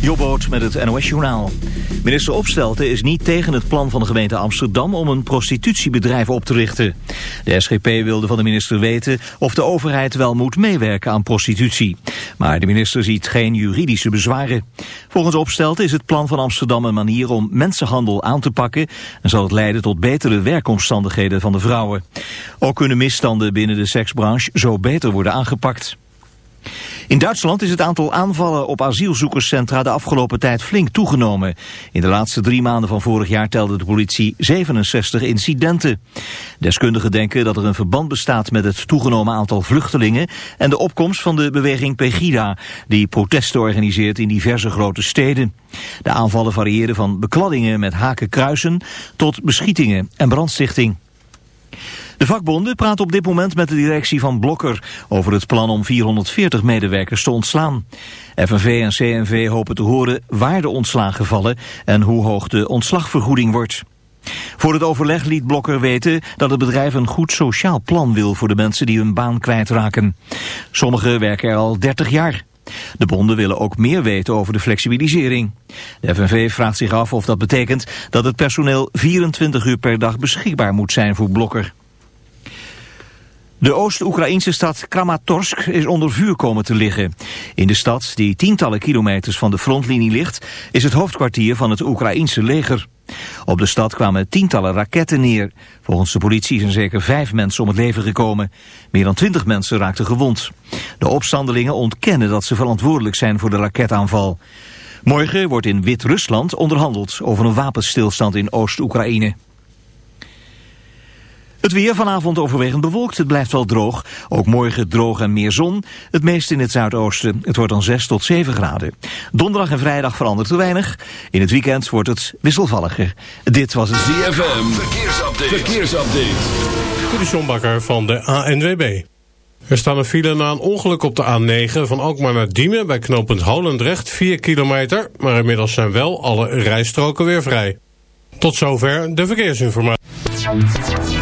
Jobboot met het NOS Journaal. Minister Opstelten is niet tegen het plan van de gemeente Amsterdam om een prostitutiebedrijf op te richten. De SGP wilde van de minister weten of de overheid wel moet meewerken aan prostitutie. Maar de minister ziet geen juridische bezwaren. Volgens Opstelten is het plan van Amsterdam een manier om mensenhandel aan te pakken en zal het leiden tot betere werkomstandigheden van de vrouwen. Ook kunnen misstanden binnen de seksbranche zo beter worden aangepakt. In Duitsland is het aantal aanvallen op asielzoekerscentra de afgelopen tijd flink toegenomen. In de laatste drie maanden van vorig jaar telde de politie 67 incidenten. Deskundigen denken dat er een verband bestaat met het toegenomen aantal vluchtelingen en de opkomst van de beweging Pegida, die protesten organiseert in diverse grote steden. De aanvallen variëren van bekladdingen met hakenkruisen tot beschietingen en brandstichting. De vakbonden praten op dit moment met de directie van Blokker over het plan om 440 medewerkers te ontslaan. FNV en CNV hopen te horen waar de ontslagen vallen en hoe hoog de ontslagvergoeding wordt. Voor het overleg liet Blokker weten dat het bedrijf een goed sociaal plan wil voor de mensen die hun baan kwijtraken. Sommigen werken er al 30 jaar. De bonden willen ook meer weten over de flexibilisering. De FNV vraagt zich af of dat betekent dat het personeel 24 uur per dag beschikbaar moet zijn voor Blokker. De Oost-Oekraïnse stad Kramatorsk is onder vuur komen te liggen. In de stad, die tientallen kilometers van de frontlinie ligt, is het hoofdkwartier van het Oekraïense leger. Op de stad kwamen tientallen raketten neer. Volgens de politie zijn zeker vijf mensen om het leven gekomen. Meer dan twintig mensen raakten gewond. De opstandelingen ontkennen dat ze verantwoordelijk zijn voor de raketaanval. Morgen wordt in Wit-Rusland onderhandeld over een wapenstilstand in Oost-Oekraïne. Het weer vanavond overwegend bewolkt. Het blijft wel droog. Ook morgen droog en meer zon. Het meest in het zuidoosten. Het wordt dan 6 tot 7 graden. Donderdag en vrijdag verandert er weinig. In het weekend wordt het wisselvalliger. Dit was het ZFM. Verkeersupdate. Verkeersupdate. De Bakker van de ANWB. Er staan een file na een ongeluk op de A9 van Alkmaar naar Diemen... bij knooppunt Holendrecht, 4 kilometer. Maar inmiddels zijn wel alle rijstroken weer vrij. Tot zover de verkeersinformatie.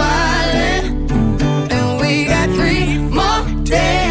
day.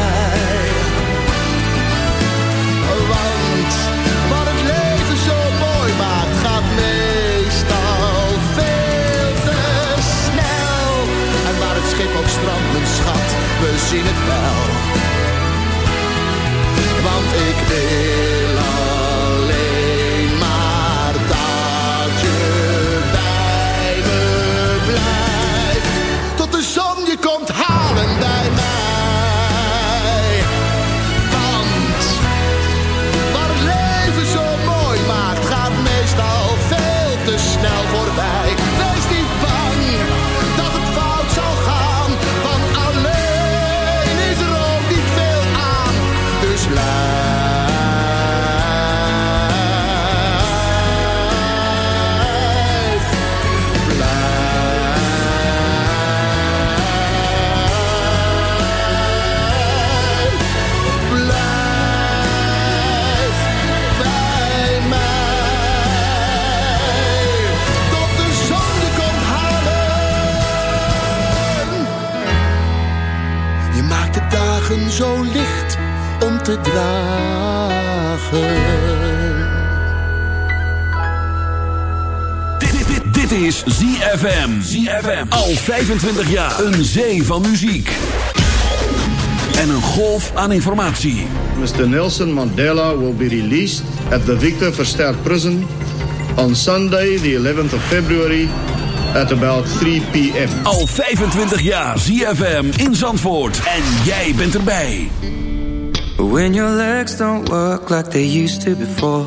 Want wat het leven zo mooi maakt, gaat meestal veel te snel. En waar het schip ook strandt, mijn schat, we zien het wel. Want ik wil ZFM. Al 25 jaar. Een zee van muziek. En een golf aan informatie. Mr. Nelson Mandela will be released at the Victor Verster Prison on Sunday, the 11th of February, at about 3 p.m. Al 25 jaar ZFM in Zandvoort. En jij bent erbij. When your legs don't work like they used to before.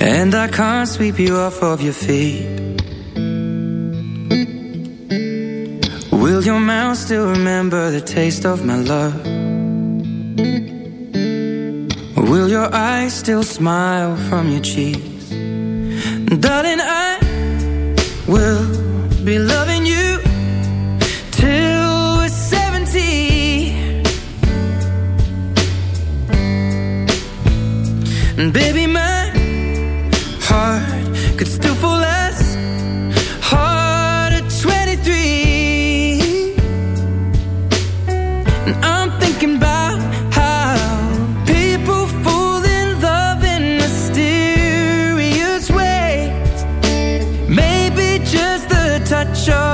And I can't sweep you off of your feet. Will your mouth still remember the taste of my love? Or will your eyes still smile from your cheeks? Darling, I will be loving you till we're 70. And baby, sure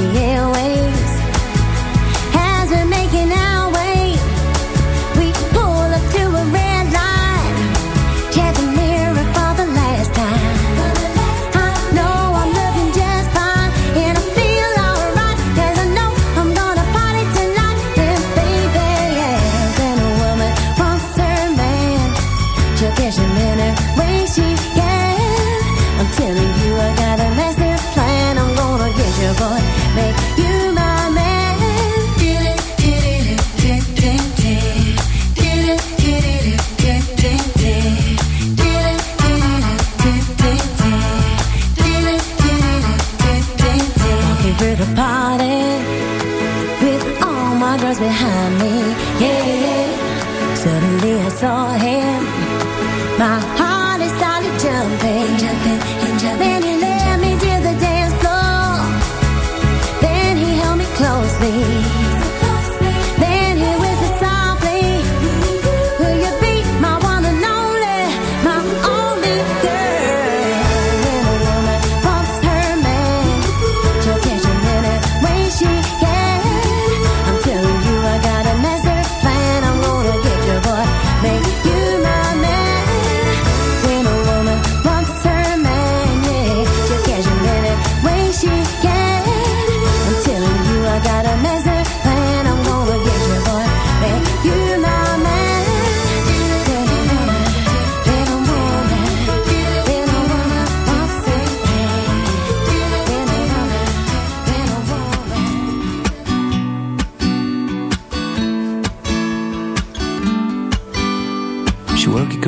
the airwaves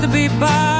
to be by